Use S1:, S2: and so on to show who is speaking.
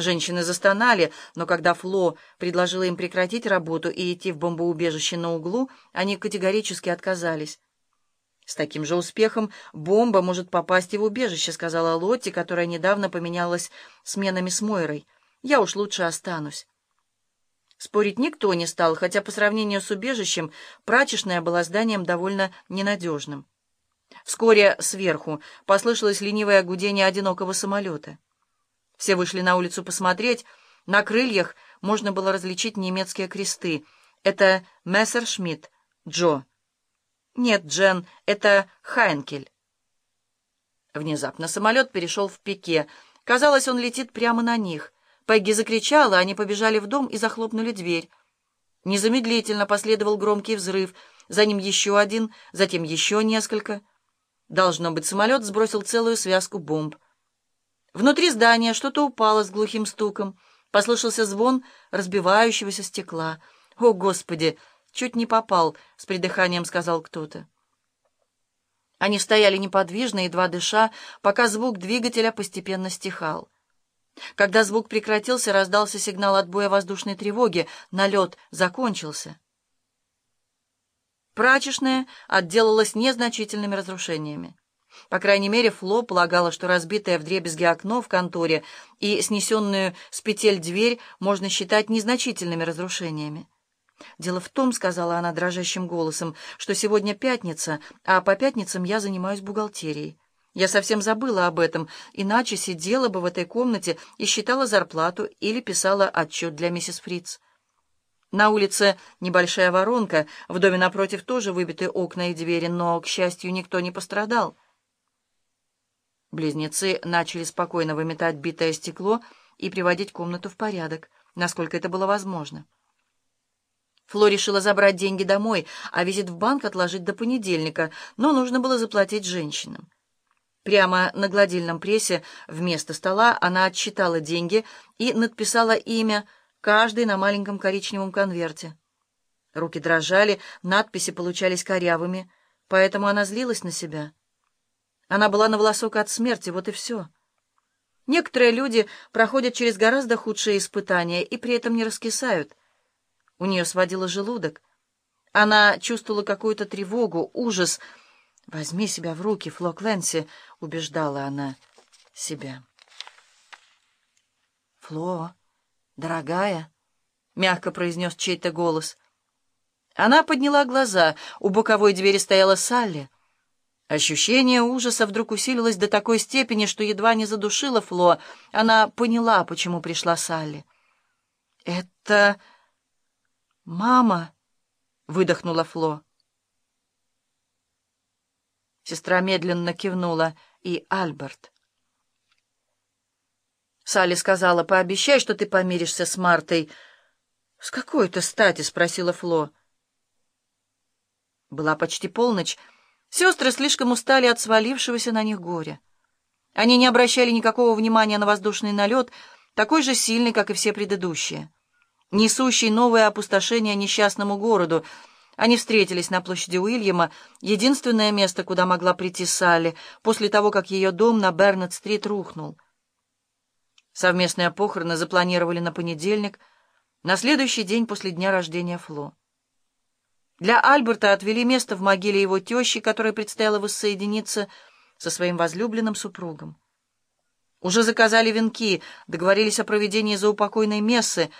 S1: Женщины застонали, но когда Фло предложила им прекратить работу и идти в бомбоубежище на углу, они категорически отказались. «С таким же успехом бомба может попасть и в убежище», — сказала Лотти, которая недавно поменялась сменами с Мойрой. «Я уж лучше останусь». Спорить никто не стал, хотя по сравнению с убежищем прачечная была зданием довольно ненадежным. Вскоре сверху послышалось ленивое гудение одинокого самолета. Все вышли на улицу посмотреть. На крыльях можно было различить немецкие кресты. Это Мессершмитт, Джо. Нет, Джен, это Хайнкель. Внезапно самолет перешел в пике. Казалось, он летит прямо на них. Пегги закричала, они побежали в дом и захлопнули дверь. Незамедлительно последовал громкий взрыв, за ним еще один, затем еще несколько. Должно быть, самолет сбросил целую связку бомб. Внутри здания что-то упало с глухим стуком. Послышался звон разбивающегося стекла. «О, Господи! Чуть не попал!» — с придыханием сказал кто-то. Они стояли неподвижно, едва дыша, пока звук двигателя постепенно стихал. Когда звук прекратился, раздался сигнал отбоя воздушной тревоги. Налет закончился. Прачечная отделалась незначительными разрушениями. По крайней мере, Фло полагала, что разбитое вдребезги окно в конторе и снесенную с петель дверь можно считать незначительными разрушениями. «Дело в том, — сказала она дрожащим голосом, — что сегодня пятница, а по пятницам я занимаюсь бухгалтерией. Я совсем забыла об этом, иначе сидела бы в этой комнате и считала зарплату или писала отчет для миссис Фриц. На улице небольшая воронка, в доме напротив тоже выбиты окна и двери, но, к счастью, никто не пострадал». Близнецы начали спокойно выметать битое стекло и приводить комнату в порядок, насколько это было возможно. Фло решила забрать деньги домой, а визит в банк отложить до понедельника, но нужно было заплатить женщинам. Прямо на гладильном прессе вместо стола она отсчитала деньги и надписала имя каждой на маленьком коричневом конверте. Руки дрожали, надписи получались корявыми, поэтому она злилась на себя. Она была на волосок от смерти, вот и все. Некоторые люди проходят через гораздо худшие испытания и при этом не раскисают. У нее сводило желудок. Она чувствовала какую-то тревогу, ужас. «Возьми себя в руки, Фло Кленси», — убеждала она себя. «Фло, дорогая», — мягко произнес чей-то голос. Она подняла глаза. У боковой двери стояла Салли. Ощущение ужаса вдруг усилилось до такой степени, что едва не задушило Фло. Она поняла, почему пришла Салли. «Это... мама!» — выдохнула Фло. Сестра медленно кивнула. «И Альберт». Салли сказала, «Пообещай, что ты помиришься с Мартой». «С какой-то стати?» — спросила Фло. Была почти полночь. Сестры слишком устали от свалившегося на них горя. Они не обращали никакого внимания на воздушный налет, такой же сильный, как и все предыдущие. Несущий новое опустошение несчастному городу. Они встретились на площади Уильяма, единственное место, куда могла прийти Салли, после того, как ее дом на Бернет-стрит рухнул. Совместные похороны запланировали на понедельник, на следующий день после дня рождения Фло. Для Альберта отвели место в могиле его тещи, которой предстояло воссоединиться со своим возлюбленным супругом. Уже заказали венки, договорились о проведении заупокойной мессы,